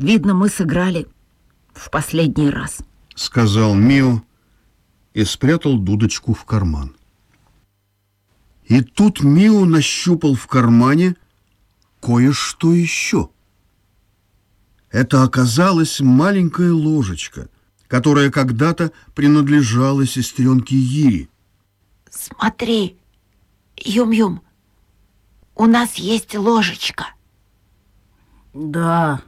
Видно, мы сыграли в последний раз. Сказал Мио и спрятал дудочку в карман. И тут Мио нащупал в кармане кое-что еще. Это оказалась маленькая ложечка, которая когда-то принадлежала сестренке Ири. Смотри, Юм-Юм, у нас есть ложечка. Да,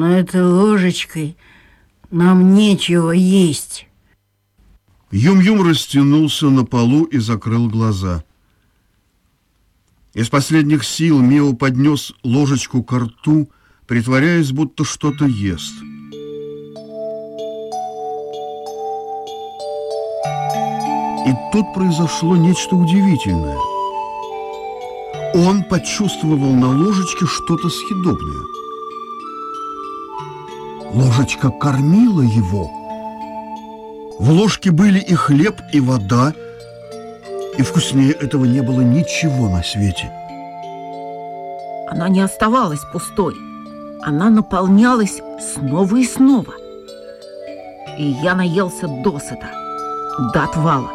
но этой ложечкой нам нечего есть. Юм-Юм растянулся на полу и закрыл глаза. Из последних сил Мио поднес ложечку к рту, притворяясь, будто что-то ест. И тут произошло нечто удивительное. Он почувствовал на ложечке что-то съедобное. Ложечка кормила его. В ложке были и хлеб, и вода, и вкуснее этого не было ничего на свете. Она не оставалась пустой. Она наполнялась снова и снова. И я наелся досыта, до отвала.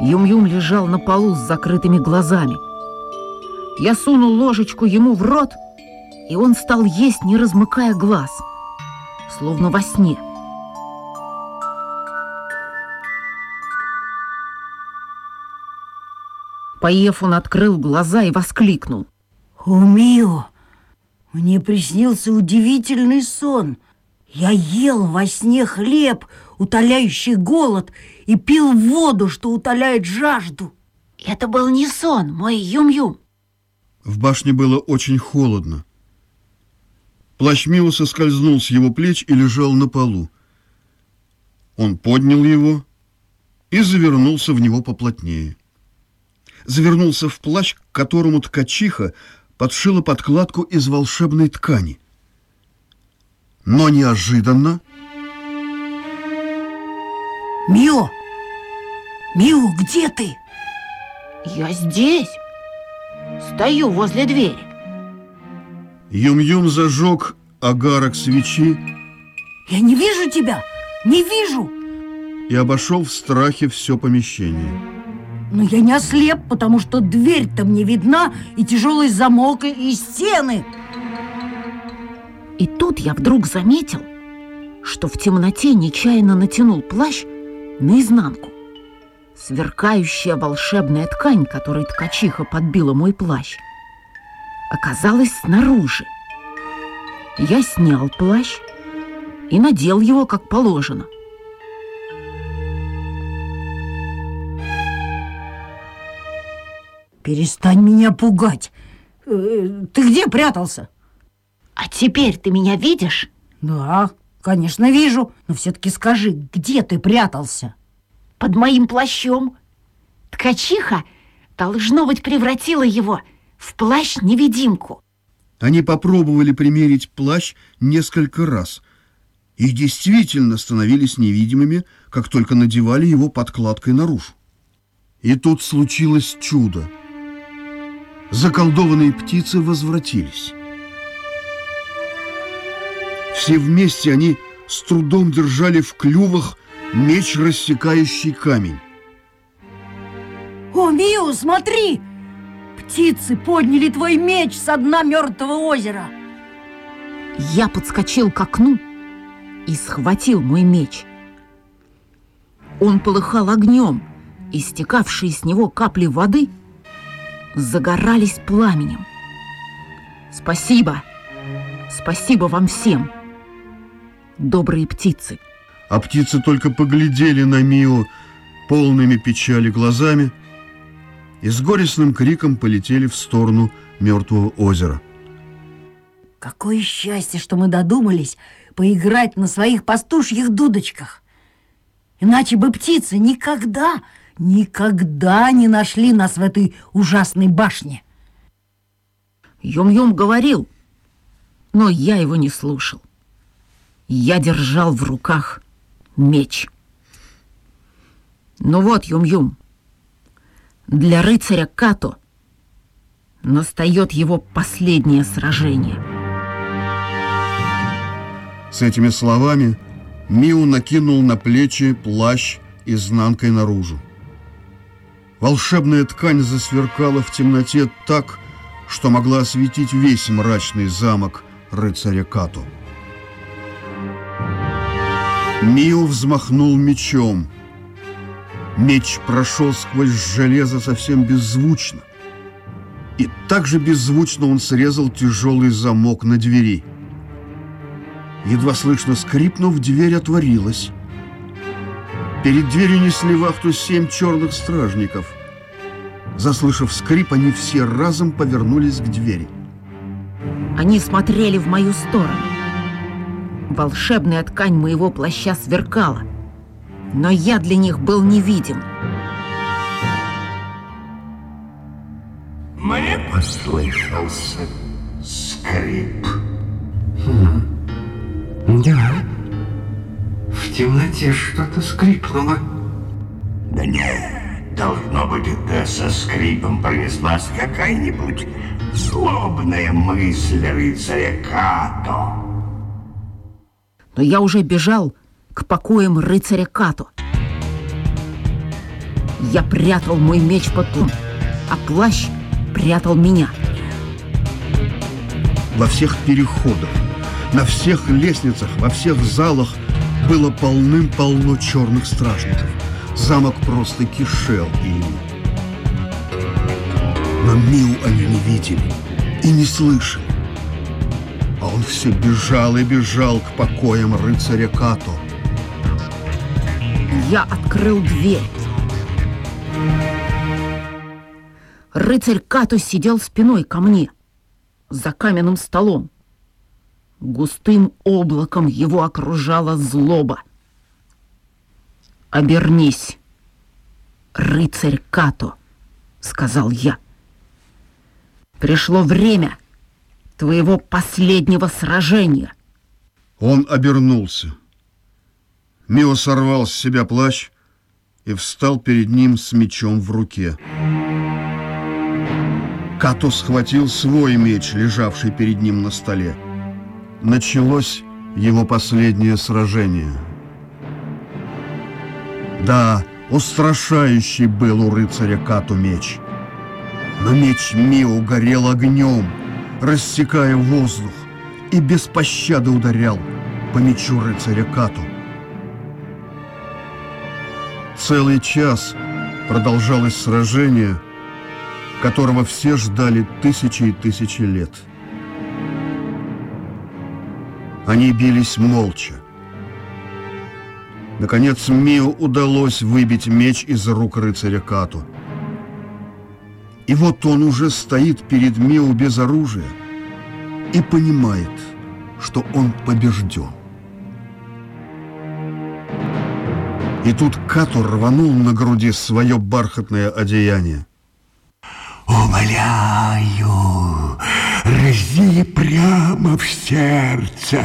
Юм-Юм лежал на полу с закрытыми глазами. Я сунул ложечку ему в рот, и он стал есть, не размыкая глаз, словно во сне. Поев, он открыл глаза и воскликнул. О, Мио, мне приснился удивительный сон. Я ел во сне хлеб, утоляющий голод, и пил воду, что утоляет жажду. Это был не сон, мой Юм-Юм. В башне было очень холодно. Плащ Мио соскользнул с его плеч и лежал на полу. Он поднял его и завернулся в него поплотнее. Завернулся в плащ, к которому ткачиха подшила подкладку из волшебной ткани. Но неожиданно... Мио! Мио, где ты? Я здесь. Стою возле двери. Юм-Юм зажег агарок свечи Я не вижу тебя! Не вижу! и обошел в страхе все помещение. Но я не ослеп, потому что дверь-то мне видна, и тяжелый замок, и, и стены. И тут я вдруг заметил, что в темноте нечаянно натянул плащ наизнанку. Сверкающая волшебная ткань, которой ткачиха подбила мой плащ, оказалась снаружи. Я снял плащ и надел его как положено. Перестань меня пугать. Э, Ты где прятался? А теперь ты меня видишь? Да, конечно, вижу. Но все-таки скажи, где ты прятался? Под моим плащом. Ткачиха, должно быть, превратила его в плащ-невидимку. Они попробовали примерить плащ несколько раз и действительно становились невидимыми, как только надевали его подкладкой наружу. И тут случилось чудо. Заколдованные птицы возвратились. Все вместе они с трудом держали в клювах меч, рассекающий камень. О, Миу, смотри! Птицы подняли твой меч со дна мертвого озера. Я подскочил к окну и схватил мой меч. Он полыхал огнем, и стекавшие с него капли воды загорались пламенем. Спасибо! Спасибо вам всем, добрые птицы! А птицы только поглядели на Мио полными печали глазами и с горестным криком полетели в сторону мертвого озера. Какое счастье, что мы додумались поиграть на своих пастушьих дудочках. Иначе бы птицы никогда, никогда не нашли нас в этой ужасной башне. Юм-Юм говорил, но я его не слушал. Я держал в руках меч. Ну вот, Юм-Юм, для рыцаря Като настает его последнее сражение — С этими словами Миу накинул на плечи плащ изнанкой наружу. Волшебная ткань засверкала в темноте так, что могла осветить весь мрачный замок рыцаря Като. Миу взмахнул мечом. Меч прошел сквозь железо совсем беззвучно. И также беззвучно он срезал тяжелый замок на двери. Едва слышно скрипнув, дверь отворилась. Перед дверью несли вахту семь черных стражников. Заслышав скрип, они все разом повернулись к двери. Они смотрели в мою сторону. Волшебная ткань моего плаща сверкала, но я для них был невидим. Мне послышался скрип. Да. В темноте что-то скрипнуло. Да нет, должно быть, это со скрипом пронеслась какая-нибудь злобная мысль рыцаря Като. Но я уже бежал к покоям рыцаря Като. Я прятал мой меч под тун, а плащ прятал меня. Во всех переходах, на всех лестницах, во всех залах было полным-полно черных стражников. Замок просто кишел ими. Но Миу они не видели и не слышали. А он все бежал и бежал к покоям рыцаря Като. Я открыл дверь. Рыцарь Като сидел спиной ко мне, за каменным столом. Густым облаком его окружала злоба. «Обернись, рыцарь Като», — сказал я. «Пришло время твоего последнего сражения». Он обернулся. Мио сорвал с себя плащ и встал перед ним с мечом в руке. Като схватил свой меч, лежавший перед ним на столе. Началось его последнее сражение. Да, устрашающий был у рыцаря Кату меч. Но меч Мио горел огнем, рассекая воздух, и без пощады ударял по мечу рыцаря Кату. Целый час продолжалось сражение, которого все ждали тысячи и тысячи лет. Они бились молча. Наконец Мио удалось выбить меч из рук рыцаря Кату. И вот он уже стоит перед Мио без оружия и понимает, что он побежден. И тут Кату рванул на груди свое бархатное одеяние. Умоляю, рази прямо в сердце.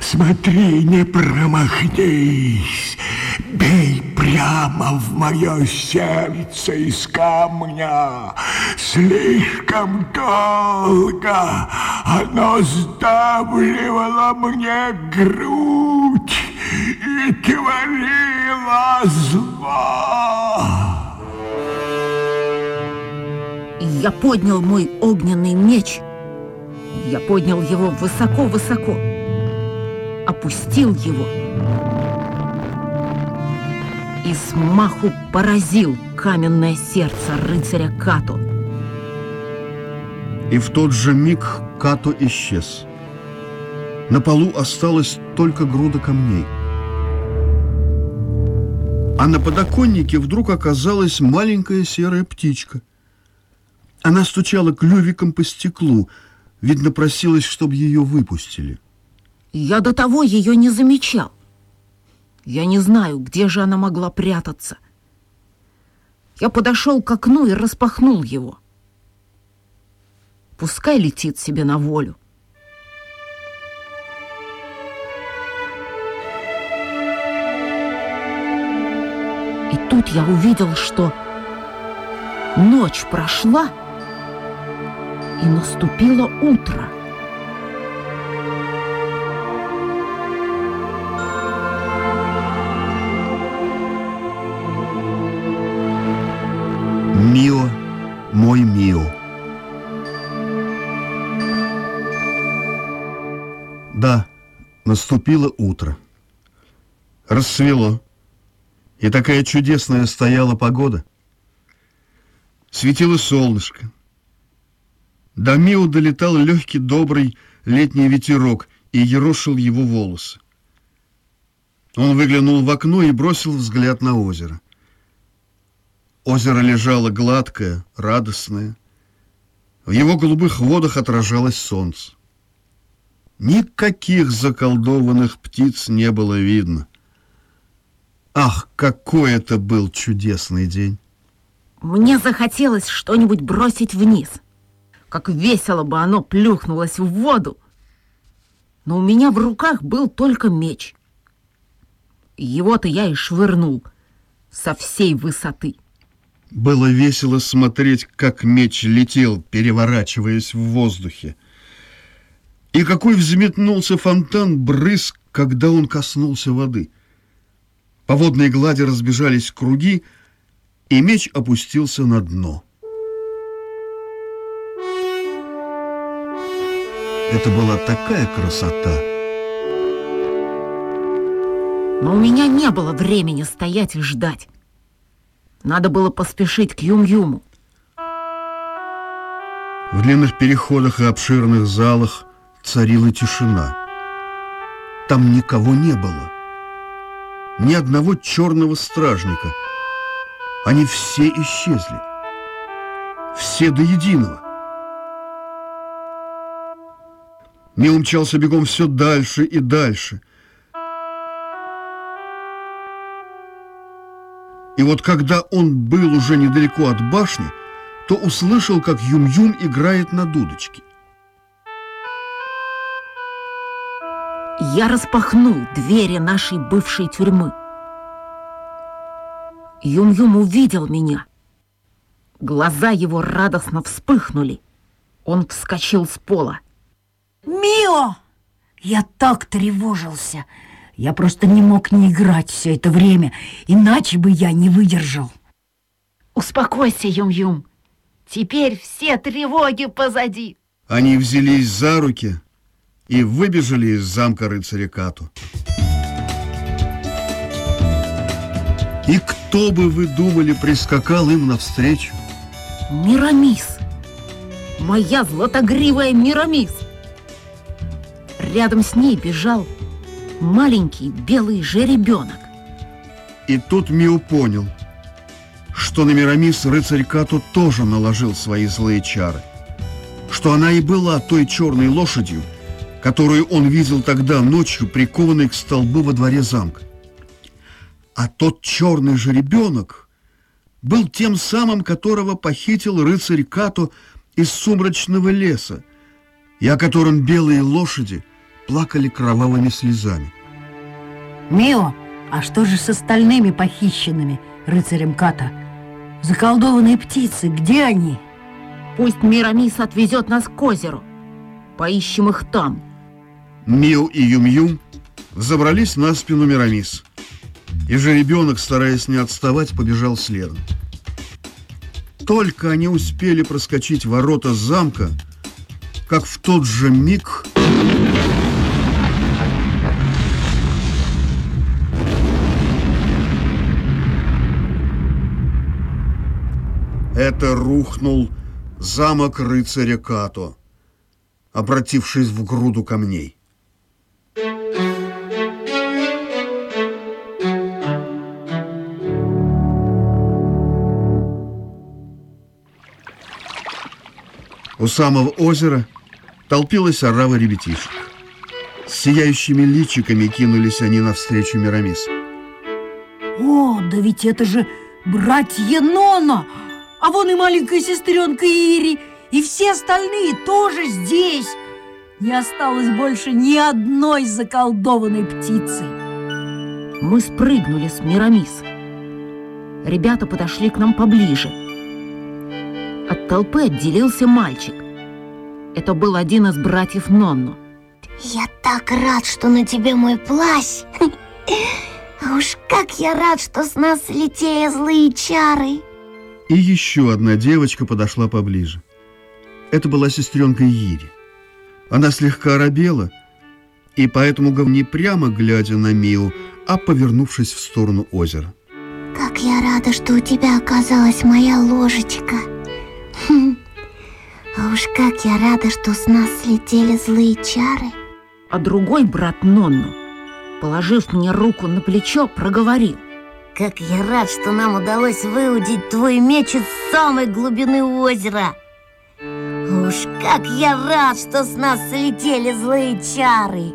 Смотри, не промахнись. Бей прямо в мое сердце из камня. Слишком долго оно сдавливало мне грудь и творило зло. Я поднял мой огненный меч. Я поднял его высоко-высоко. Опустил его. И смаху поразил каменное сердце рыцаря Като. И в тот же миг Като исчез. На полу осталась только груда камней. А на подоконнике вдруг оказалась маленькая серая птичка. Она стучала клювиком по стеклу, видно, просилась, чтобы ее выпустили. Я до того ее не замечал. Я не знаю, где же она могла прятаться. Я подошел к окну и распахнул его. Пускай летит себе на волю. я увидел, что ночь прошла, и наступило утро. Мио, мой Мио. Да, наступило утро. Рассвело. И такая чудесная стояла погода. Светило солнышко. До Мио долетал легкий, добрый летний ветерок и ерошил его волосы. Он выглянул в окно и бросил взгляд на озеро. Озеро лежало гладкое, радостное. В его голубых водах отражалось солнце. Никаких заколдованных птиц не было видно. Ах, какой это был чудесный день! Мне захотелось что-нибудь бросить вниз. Как весело бы оно плюхнулось в воду. Но у меня в руках был только меч. Его-то я и швырнул со всей высоты. Было весело смотреть, как меч летел, переворачиваясь в воздухе. И какой взметнулся фонтан брызг, когда он коснулся воды. По водной глади разбежались круги, и меч опустился на дно. Это была такая красота. Но у меня не было времени стоять и ждать. Надо было поспешить к Юм-Юму. В длинных переходах и обширных залах царила тишина. Там никого не было. Ни одного черного стражника. Они все исчезли. Все до единого. Не умчался бегом все дальше и дальше – И вот когда он был уже недалеко от башни, то услышал, как Юм-Юм играет на дудочке. Я распахнул двери нашей бывшей тюрьмы. Юм-Юм увидел меня. Глаза его радостно вспыхнули. Он вскочил с пола. Мио! Я так тревожился. Я просто не мог не играть все это время, иначе бы я не выдержал. Успокойся, Юм-Юм. Теперь все тревоги позади. Они взялись за руки и выбежали из замка рыцаря Кату. И кто бы, вы думали, прискакал им навстречу? Мирамис. Моя златогривая Мирамис. Рядом с ней бежал маленький белый жеребенок. И тут Мио понял, что на Мирамис рыцарь Като тоже наложил свои злые чары, что она и была той черной лошадью, которую он видел тогда ночью, прикованной к столбу во дворе замка. А тот черный жеребенок был тем самым, которого похитил рыцарь Като из сумрачного леса, и о котором белые лошади – плакали кровавыми слезами. Мио, а что же с остальными похищенными рыцарем Ката? Заколдованные птицы, где они? Пусть Мирамис отвезет нас к озеру. Поищем их там. Мио и Юм-Юм забрались на спину Мирамис. И же ребенок, стараясь не отставать, побежал следом. Только они успели проскочить ворота замка, как в тот же миг... Это рухнул замок рыцаря Като, обратившись в груду камней. У самого озера толпилась орава ребятишек. С сияющими личиками кинулись они навстречу Мирамис. О, да ведь это же братья Нона! А вон и маленькая сестренка Ири, и все остальные тоже здесь. Не осталось больше ни одной заколдованной птицы. Мы спрыгнули с Мирамис. Ребята подошли к нам поближе. От толпы отделился мальчик. Это был один из братьев Нонну. Я так рад, что на тебе мой плащ. А уж как я рад, что с нас слетели злые чары. И еще одна девочка подошла поближе. Это была сестренка Ири. Она слегка оробела и поэтому не прямо глядя на Мию, а повернувшись в сторону озера. Как я рада, что у тебя оказалась моя ложечка. Хм. А уж как я рада, что с нас слетели злые чары. А другой брат Нонну, положив мне руку на плечо, проговорил. Как я рад, что нам удалось выудить твой меч из самой глубины озера. Уж как я рад, что с нас слетели злые чары.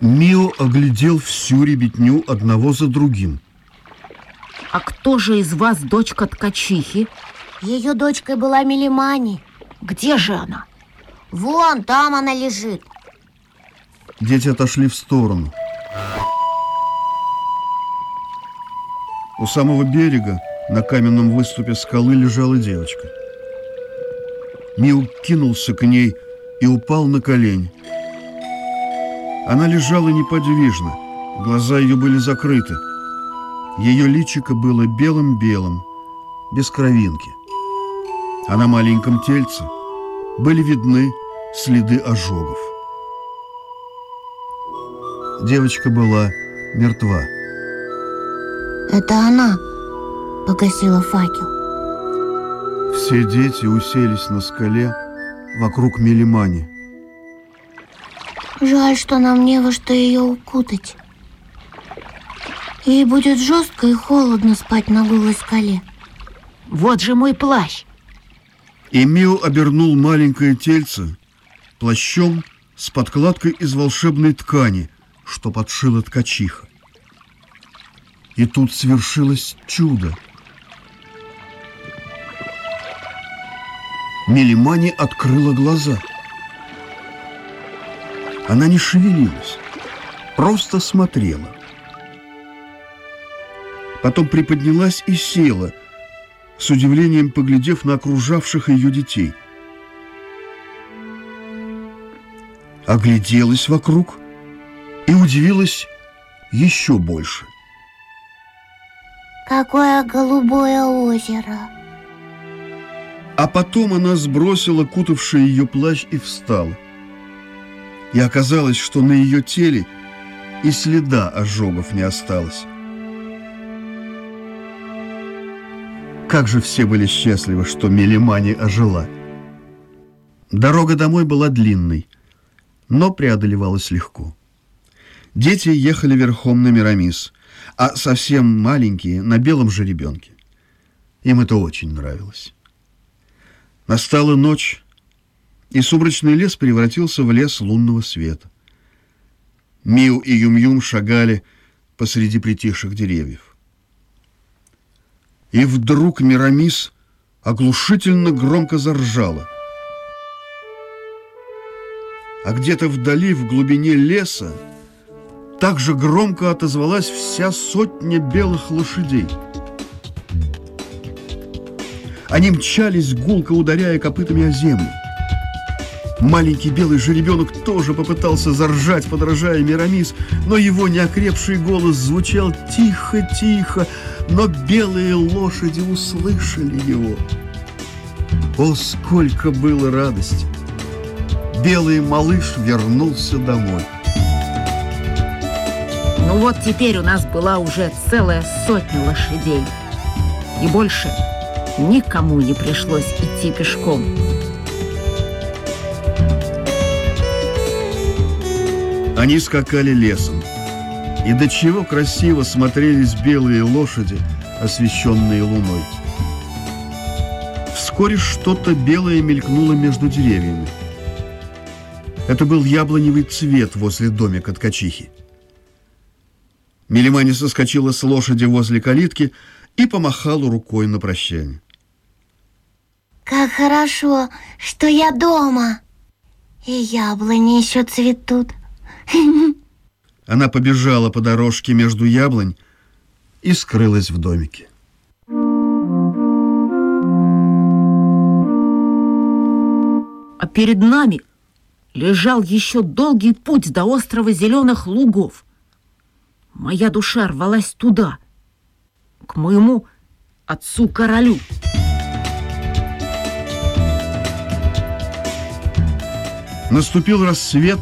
Мио оглядел всю ребятню одного за другим. А кто же из вас дочка ткачихи? Ее дочкой была Милимани. Где же она? Вон там она лежит. Дети отошли в сторону. У самого берега на каменном выступе скалы лежала девочка. Миу кинулся к ней и упал на колени. Она лежала неподвижно, глаза ее были закрыты. Ее личико было белым-белым, без кровинки. А на маленьком тельце были видны следы ожогов. Девочка была мертва. Это она погасила факел. Все дети уселись на скале вокруг Мелимани. Жаль, что нам не во что ее укутать. Ей будет жестко и холодно спать на голой скале. Вот же мой плащ. И Мио обернул маленькое тельце плащом с подкладкой из волшебной ткани, что подшила ткачиха. И тут свершилось чудо. Мелимани открыла глаза. Она не шевелилась, просто смотрела. Потом приподнялась и села, с удивлением поглядев на окружавших ее детей. Огляделась вокруг и удивилась еще больше. Какое голубое озеро. А потом она сбросила кутавший ее плащ и встала. И оказалось, что на ее теле и следа ожогов не осталось. Как же все были счастливы, что Мелимани ожила. Дорога домой была длинной, но преодолевалась легко. Дети ехали верхом на Мирамис, а совсем маленькие на белом жеребенке. Им это очень нравилось. Настала ночь, и сумрачный лес превратился в лес лунного света. Миу и Юм-Юм шагали посреди притихших деревьев. И вдруг Мирамис оглушительно громко заржала. А где-то вдали, в глубине леса, также громко отозвалась вся сотня белых лошадей. Они мчались, гулко ударяя копытами о землю. Маленький белый жеребенок тоже попытался заржать, подражая Мирамис, но его неокрепший голос звучал тихо-тихо, но белые лошади услышали его. О, сколько было радости! Белый малыш вернулся домой. Ну вот теперь у нас была уже целая сотня лошадей. И больше никому не пришлось идти пешком. Они скакали лесом. И до чего красиво смотрелись белые лошади, освещенные луной. Вскоре что-то белое мелькнуло между деревьями. Это был яблоневый цвет возле домика ткачихи. Мелимани соскочила с лошади возле калитки и помахала рукой на прощание. Как хорошо, что я дома. И яблони еще цветут. Она побежала по дорожке между яблонь и скрылась в домике. А перед нами лежал еще долгий путь до острова зеленых лугов. Моя душа рвалась туда, к моему отцу-королю. Наступил рассвет,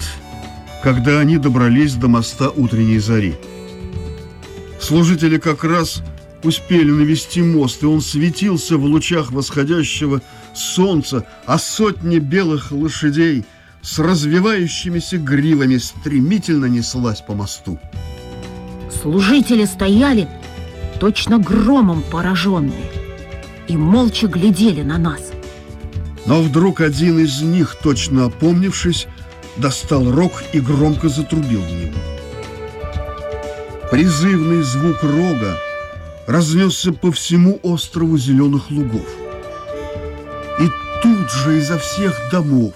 когда они добрались до моста утренней зари. Служители как раз успели навести мост, и он светился в лучах восходящего солнца, а сотни белых лошадей с развивающимися гривами стремительно неслась по мосту. Служители стояли точно громом пораженные и молча глядели на нас. Но вдруг один из них, точно опомнившись, достал рог и громко затрубил в него. Призывный звук рога разнесся по всему острову зеленых лугов. И тут же изо всех домов,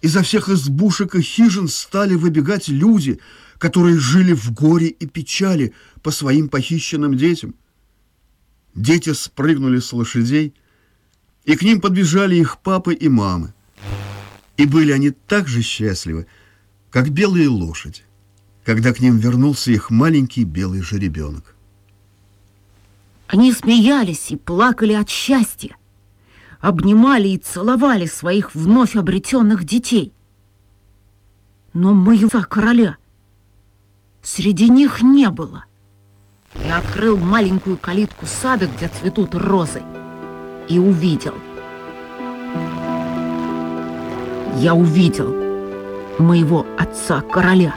изо всех избушек и хижин стали выбегать люди, которые жили в горе и печали по своим похищенным детям. Дети спрыгнули с лошадей, и к ним подбежали их папы и мамы. И были они так же счастливы, как белые лошади, когда к ним вернулся их маленький белый жеребенок. Они смеялись и плакали от счастья, обнимали и целовали своих вновь обретенных детей. Но моего короля среди них не было. Я открыл маленькую калитку сада, где цветут розы, и увидел. Я увидел моего отца-короля.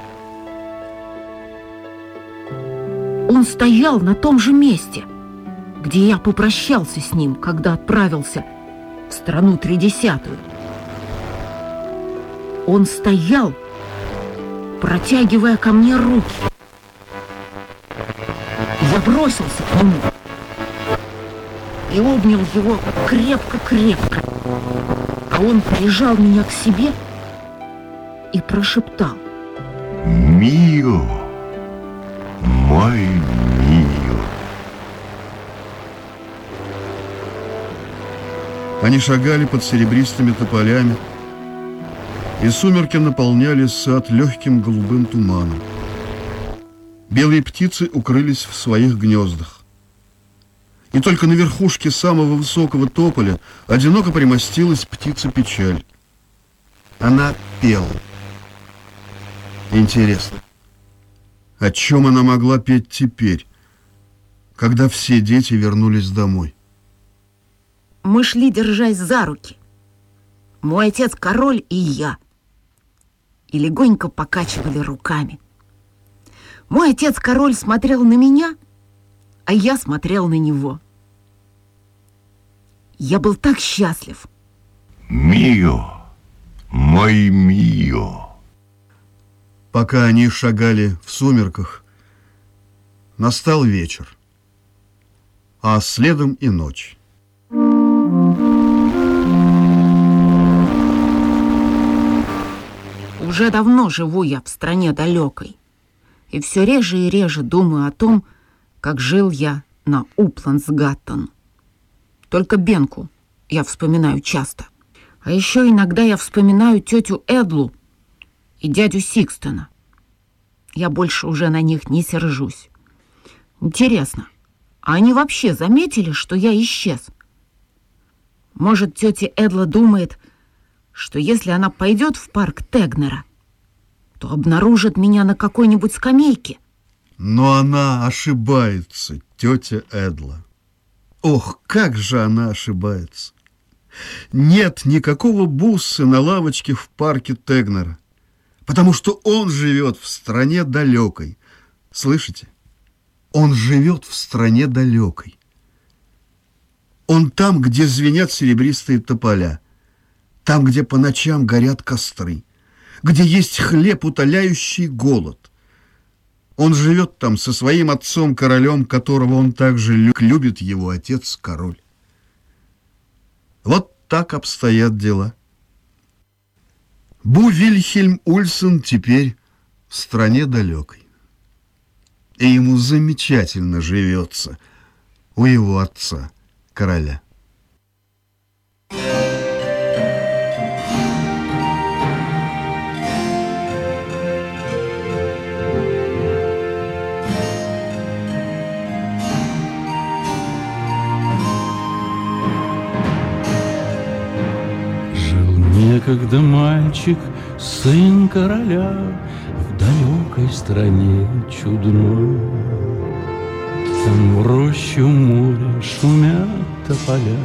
Он стоял на том же месте, где я попрощался с ним, когда отправился в страну Тридесятую. Он стоял, протягивая ко мне руки. Я бросился к нему и обнял его крепко-крепко, а он прижал меня к себе и прошептал. Мио, мой Мио. Они шагали под серебристыми тополями, и сумерки наполняли сад легким голубым туманом. Белые птицы укрылись в своих гнездах. И только на верхушке самого высокого тополя одиноко примостилась птица печаль. Она пела. Интересно, о чем она могла петь теперь, когда все дети вернулись домой? Мы шли, держась за руки. Мой отец король и я. И легонько покачивали руками. Мой отец король смотрел на меня, а я смотрел на него. Я был так счастлив. Мио, мой Мио. Пока они шагали в сумерках, настал вечер, а следом и ночь. Уже давно живу я в стране далекой, и все реже и реже думаю о том, как жил я на Упландсгаттон. Только Бенку я вспоминаю часто. А еще иногда я вспоминаю тетю Эдлу и дядю Сикстона. Я больше уже на них не сержусь. Интересно, а они вообще заметили, что я исчез? Может, тетя Эдла думает, что если она пойдет в парк Тегнера, то обнаружит меня на какой-нибудь скамейке. Но она ошибается, тетя Эдла. Ох, как же она ошибается! Нет никакого буссы на лавочке в парке Тегнера, потому что он живет в стране далекой. Слышите? Он живет в стране далекой. Он там, где звенят серебристые тополя, там, где по ночам горят костры, где есть хлеб, утоляющий голод. Он живет там со своим отцом-королем, которого он также любит его отец-король. Вот так обстоят дела. Бу Вильхельм Ульсен теперь в стране далекой. И ему замечательно живется у его отца, короля. Некогда мальчик, сын короля В далекой стране чудной. Там в рощу моря шумят тополя,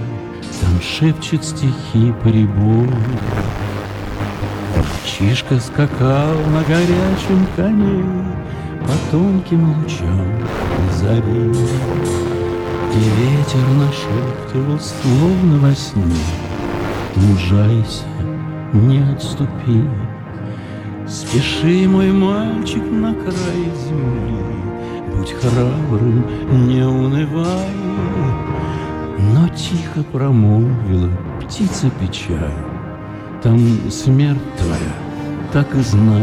Там шепчет стихи прибой. Мальчишка скакал на горячем коне По тонким лучам зари. И ветер нашептывал, словно во сне, Мужайся, не отступи. Спеши, мой мальчик, на край земли, Будь храбрым, не унывай. Но тихо промолвила птица печаль, Там смерть твоя, так и знай.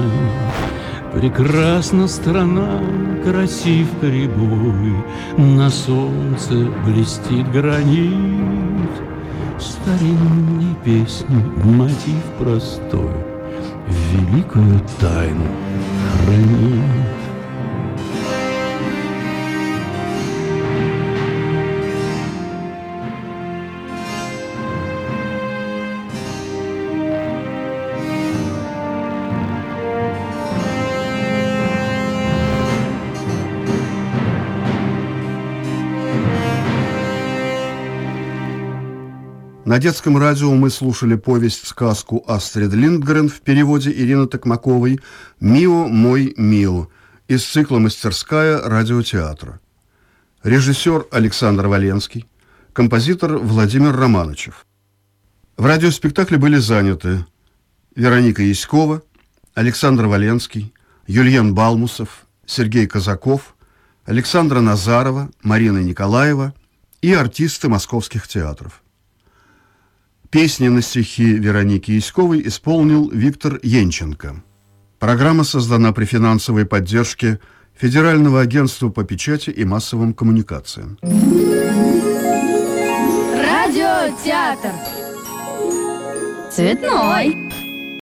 Прекрасна страна, красив Карибой, На солнце блестит гранит. Старинные песни, мотив простой, Великую тайну хранит. На детском радио мы слушали повесть-сказку Астрид Линдгрен в переводе Ирины Токмаковой «Мио, мой Мио» из цикла «Мастерская радиотеатра». Режиссер Александр Валенский, композитор Владимир Романычев. В радиоспектакле были заняты Вероника Яськова, Александр Валенский, Юльен Балмусов, Сергей Казаков, Александра Назарова, Марина Николаева и артисты московских театров. Песни на стихи Вероники Яськовой исполнил Виктор Енченко. Программа создана при финансовой поддержке Федерального агентства по печати и массовым коммуникациям. Радиотеатр. Цветной.